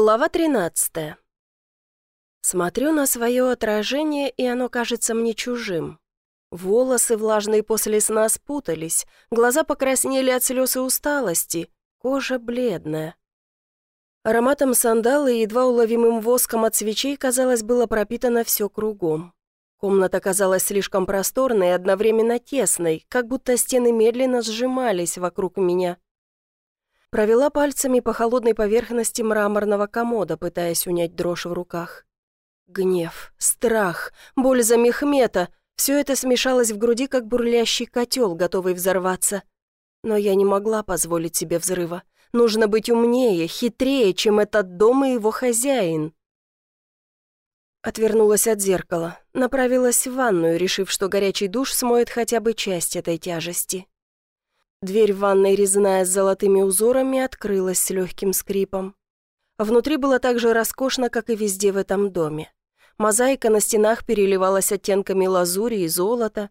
Глава 13. Смотрю на свое отражение, и оно кажется мне чужим. Волосы, влажные после сна, спутались, глаза покраснели от слез и усталости, кожа бледная. Ароматом сандала и едва уловимым воском от свечей, казалось, было пропитано все кругом. Комната казалась слишком просторной и одновременно тесной, как будто стены медленно сжимались вокруг меня. Провела пальцами по холодной поверхности мраморного комода, пытаясь унять дрожь в руках. Гнев, страх, боль за Мехмета — все это смешалось в груди, как бурлящий котел, готовый взорваться. Но я не могла позволить себе взрыва. Нужно быть умнее, хитрее, чем этот дом и его хозяин. Отвернулась от зеркала, направилась в ванную, решив, что горячий душ смоет хотя бы часть этой тяжести. Дверь в ванной резная с золотыми узорами открылась с легким скрипом. Внутри было так же роскошно, как и везде в этом доме. Мозаика на стенах переливалась оттенками лазури и золота.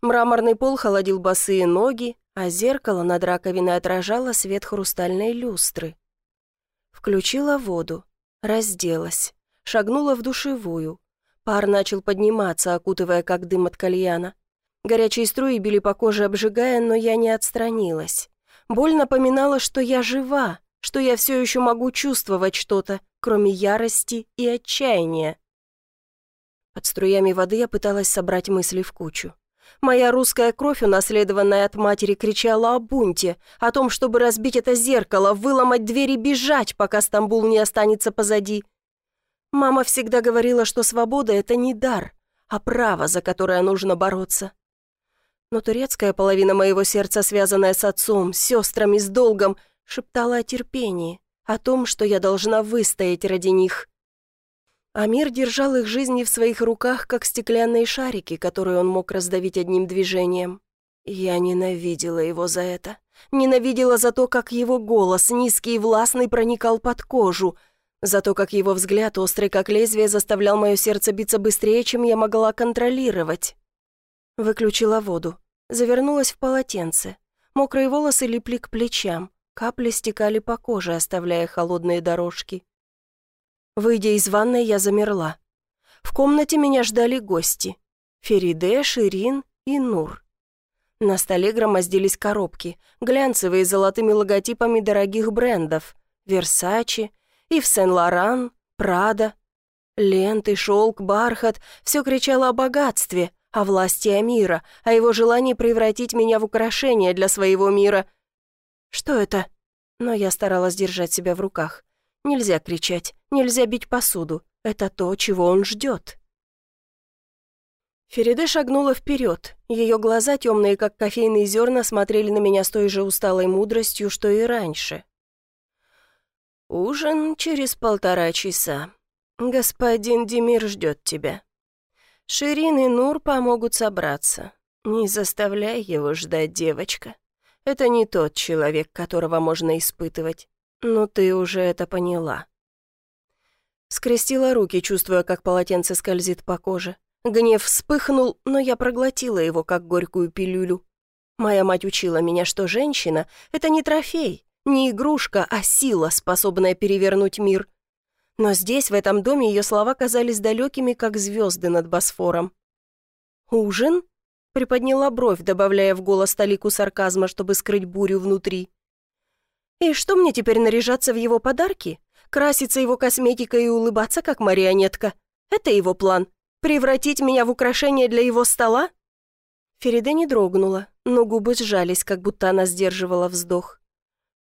Мраморный пол холодил босые ноги, а зеркало над раковиной отражало свет хрустальной люстры. Включила воду, разделась, шагнула в душевую. Пар начал подниматься, окутывая как дым от кальяна. Горячие струи били по коже, обжигая, но я не отстранилась. Боль напоминала, что я жива, что я все еще могу чувствовать что-то, кроме ярости и отчаяния. Под струями воды я пыталась собрать мысли в кучу. Моя русская кровь, унаследованная от матери, кричала о бунте, о том, чтобы разбить это зеркало, выломать дверь и бежать, пока Стамбул не останется позади. Мама всегда говорила, что свобода — это не дар, а право, за которое нужно бороться но турецкая половина моего сердца, связанная с отцом, с сестрами, с долгом, шептала о терпении, о том, что я должна выстоять ради них. Амир держал их жизни в своих руках, как стеклянные шарики, которые он мог раздавить одним движением. Я ненавидела его за это. Ненавидела за то, как его голос, низкий и властный, проникал под кожу, за то, как его взгляд, острый как лезвие, заставлял мое сердце биться быстрее, чем я могла контролировать. Выключила воду. Завернулась в полотенце. Мокрые волосы липли к плечам. Капли стекали по коже, оставляя холодные дорожки. Выйдя из ванной, я замерла. В комнате меня ждали гости. Фериде, Ширин и Нур. На столе громоздились коробки, глянцевые с золотыми логотипами дорогих брендов. Версачи, Ив Сен-Лоран, Прада. Ленты, шелк, бархат — все кричало о богатстве, о власти Амира, о его желании превратить меня в украшение для своего мира. Что это? Но я старалась держать себя в руках. Нельзя кричать, нельзя бить посуду. Это то, чего он ждет. Фериде шагнула вперед. Ее глаза, темные как кофейные зерна, смотрели на меня с той же усталой мудростью, что и раньше. «Ужин через полтора часа. Господин Демир ждет тебя». Ширин и Нур помогут собраться. Не заставляй его ждать, девочка. Это не тот человек, которого можно испытывать. Но ты уже это поняла. Скрестила руки, чувствуя, как полотенце скользит по коже. Гнев вспыхнул, но я проглотила его, как горькую пилюлю. Моя мать учила меня, что женщина — это не трофей, не игрушка, а сила, способная перевернуть мир — но здесь, в этом доме, ее слова казались далекими, как звезды над Босфором. «Ужин?» — приподняла бровь, добавляя в голос талику сарказма, чтобы скрыть бурю внутри. «И что мне теперь наряжаться в его подарки? Краситься его косметикой и улыбаться, как марионетка? Это его план? Превратить меня в украшение для его стола?» Фериде не дрогнула, но губы сжались, как будто она сдерживала вздох.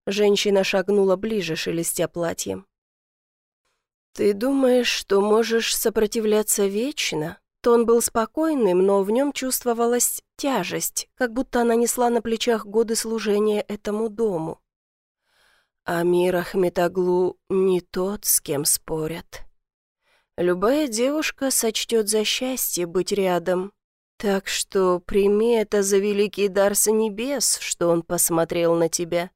Женщина шагнула ближе, шелестя платьем. «Ты думаешь, что можешь сопротивляться вечно?» Тон был спокойным, но в нем чувствовалась тяжесть, как будто она несла на плечах годы служения этому дому. Амир Ахметаглу не тот, с кем спорят. Любая девушка сочтет за счастье быть рядом, так что прими это за великий дар с небес, что он посмотрел на тебя.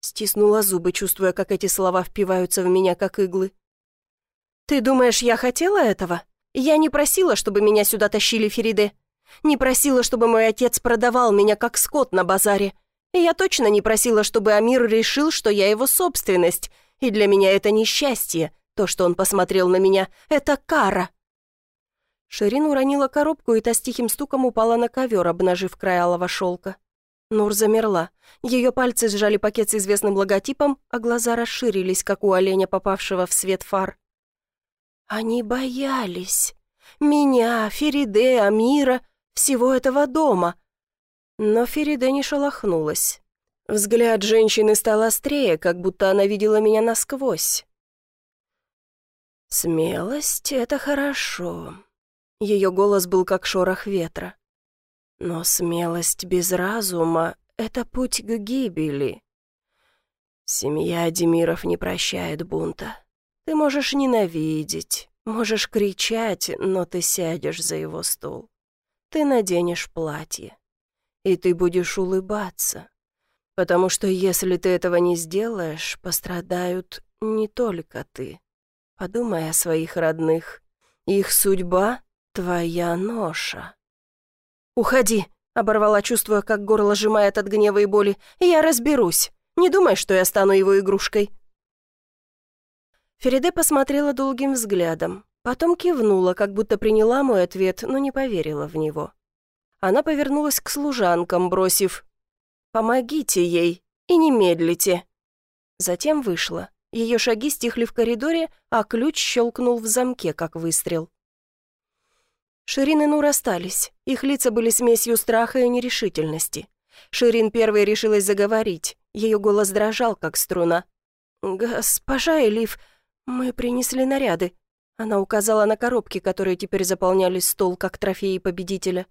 Стиснула зубы, чувствуя, как эти слова впиваются в меня, как иглы. «Ты думаешь, я хотела этого? Я не просила, чтобы меня сюда тащили Фериде. Не просила, чтобы мой отец продавал меня как скот на базаре. И я точно не просила, чтобы Амир решил, что я его собственность. И для меня это несчастье. То, что он посмотрел на меня, это кара. Ширин уронила коробку, и та с тихим стуком упала на ковер, обнажив край алого шелка. Нур замерла. Ее пальцы сжали пакет с известным логотипом, а глаза расширились, как у оленя, попавшего в свет фар. Они боялись. Меня, Фериде, Амира, всего этого дома. Но Фериде не шелохнулась. Взгляд женщины стал острее, как будто она видела меня насквозь. «Смелость — это хорошо». Ее голос был как шорох ветра. Но смелость без разума — это путь к гибели. Семья Демиров не прощает бунта. Ты можешь ненавидеть, можешь кричать, но ты сядешь за его стол. Ты наденешь платье, и ты будешь улыбаться. Потому что если ты этого не сделаешь, пострадают не только ты. Подумай о своих родных. Их судьба — твоя ноша. «Уходи!» — оборвала, чувствуя, как горло сжимает от гнева и боли. «Я разберусь. Не думай, что я стану его игрушкой». Фериде посмотрела долгим взглядом, потом кивнула, как будто приняла мой ответ, но не поверила в него. Она повернулась к служанкам, бросив «Помогите ей и не медлите». Затем вышла. Ее шаги стихли в коридоре, а ключ щелкнул в замке, как выстрел. Ширин и Нур остались. Их лица были смесью страха и нерешительности. Ширин первой решилась заговорить. Ее голос дрожал, как струна. «Госпожа Элиф, мы принесли наряды». Она указала на коробки, которые теперь заполняли стол, как трофеи победителя.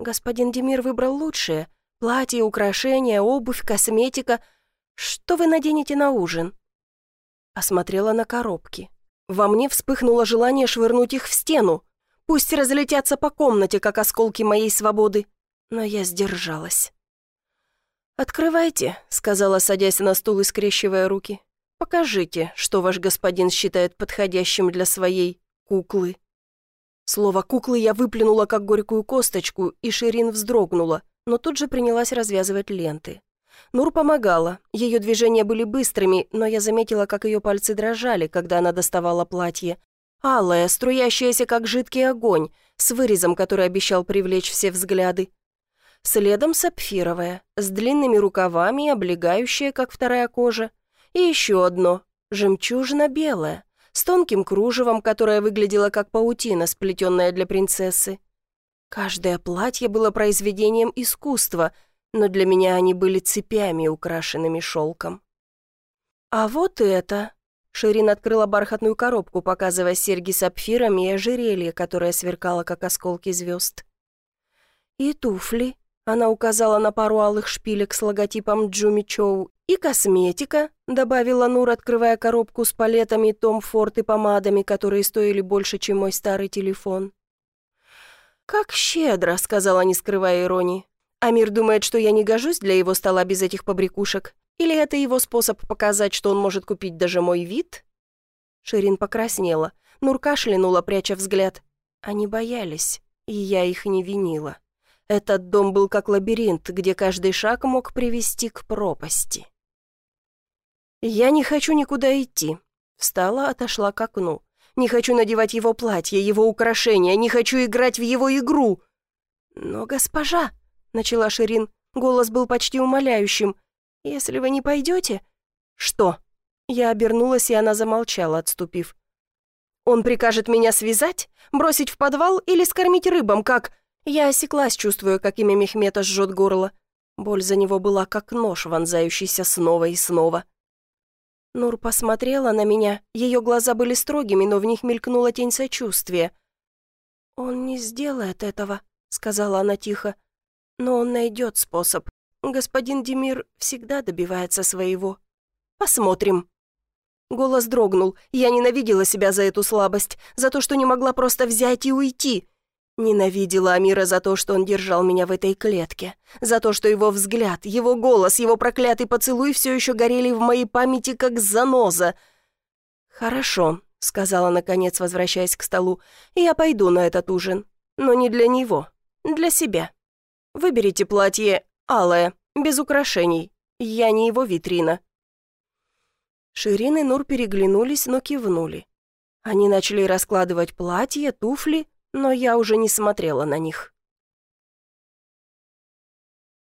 «Господин Демир выбрал лучшее. Платье, украшения, обувь, косметика. Что вы наденете на ужин?» Осмотрела на коробки. Во мне вспыхнуло желание швырнуть их в стену. Пусть разлетятся по комнате, как осколки моей свободы. Но я сдержалась. «Открывайте», — сказала, садясь на стул и скрещивая руки. «Покажите, что ваш господин считает подходящим для своей куклы». Слово «куклы» я выплюнула, как горькую косточку, и Ширин вздрогнула, но тут же принялась развязывать ленты. Нур помогала, ее движения были быстрыми, но я заметила, как ее пальцы дрожали, когда она доставала платье, Алая, струящаяся как жидкий огонь, с вырезом, который обещал привлечь все взгляды. Следом сапфировая, с длинными рукавами, облегающая, как вторая кожа. И еще одно, жемчужно-белое, с тонким кружевом, которое выглядело как паутина, сплетенная для принцессы. Каждое платье было произведением искусства, но для меня они были цепями, украшенными шелком. А вот это Ширин открыла бархатную коробку, показывая серьги сапфирами и ожерелье, которое сверкало, как осколки звезд. «И туфли», — она указала на пару алых шпилек с логотипом Джуми Чоу, «и косметика», — добавила Нур, открывая коробку с палетами Том Форд и помадами, которые стоили больше, чем мой старый телефон. «Как щедро», — сказала, не скрывая иронии. «Амир думает, что я не гожусь для его стола без этих побрякушек. Или это его способ показать, что он может купить даже мой вид?» Ширин покраснела. Нур кашлянула, пряча взгляд. Они боялись, и я их не винила. Этот дом был как лабиринт, где каждый шаг мог привести к пропасти. «Я не хочу никуда идти». Встала, отошла к окну. «Не хочу надевать его платье, его украшения, не хочу играть в его игру». «Но, госпожа», — начала Ширин, голос был почти умоляющим, «Если вы не пойдете...» «Что?» Я обернулась, и она замолчала, отступив. «Он прикажет меня связать, бросить в подвал или скормить рыбам, как...» Я осеклась, чувствуя, как имя Мехмета жжет горло. Боль за него была как нож, вонзающийся снова и снова. Нур посмотрела на меня, ее глаза были строгими, но в них мелькнула тень сочувствия. «Он не сделает этого», — сказала она тихо, — «но он найдет способ. Господин Демир всегда добивается своего. Посмотрим». Голос дрогнул. Я ненавидела себя за эту слабость, за то, что не могла просто взять и уйти. Ненавидела Амира за то, что он держал меня в этой клетке, за то, что его взгляд, его голос, его проклятый поцелуй все еще горели в моей памяти, как заноза. «Хорошо», — сказала, наконец, возвращаясь к столу, — «я пойду на этот ужин, но не для него, для себя. Выберите платье алое, без украшений. Я не его витрина». Ширин и Нур переглянулись, но кивнули. Они начали раскладывать платья, туфли, но я уже не смотрела на них.